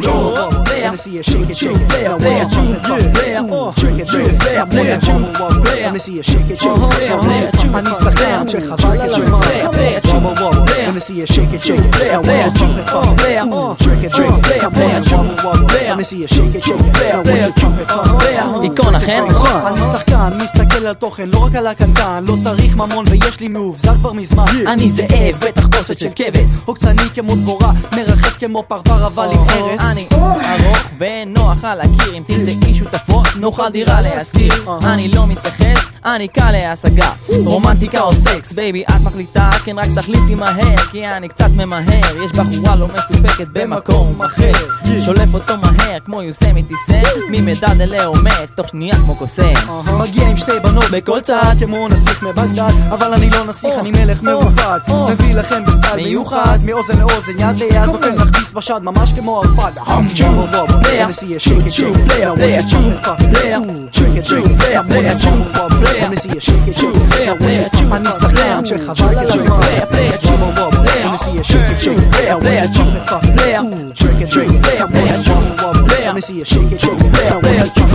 Let me see you shake it, shake it. Now walk, walk, walk, walk. Shake it, shake it. Now walk, walk, walk. Let me see you shake it, shake it. Now walk, I need some down. Check how I get you. Walk, walk, walk. Let me see you shake it, shake it. Now walk, walk, walk. Shake it, shake it. Now walk, walk, walk. Let me see you shake it, shake it. Now walk, walk, walk. يكون أخير על תוכן, לא רק על הקנקן, לא צריך ממון ויש לי מאובזר כבר מזמן, אני זאב, בטח בושת של כבש. עוקצני כמו דבורה, מרחף כמו פרפר אבל עם הרס, אני ארוך ונוח על הקיר אם תמצאי שותפות נוכל דירה להשכיר. אני לא מתכחש, אני קל להשגה. רומנטיקה או סקס, בייבי את מחליטה כן רק תחליטי מהר כי אני קצת ממהר. יש בחורה לא מסופקת במקום אחר. שולף אותו מהר כמו יוסמיטי סם ממדד עומד תוך שנייה כמו קוסם מגיע עם שתי בנות בכל צד כמו נסיך מבגדד אבל אני לא נסיך, אני מלך מאוחד מביא לכם בסטייל מיוחד מאוזן לאוזן, יד ליד נותן לך ביס בשד ממש כמו ערפד אני שחקן שחבל על הזמן Let me see you shake it, me see you shake it, shake it, yeah,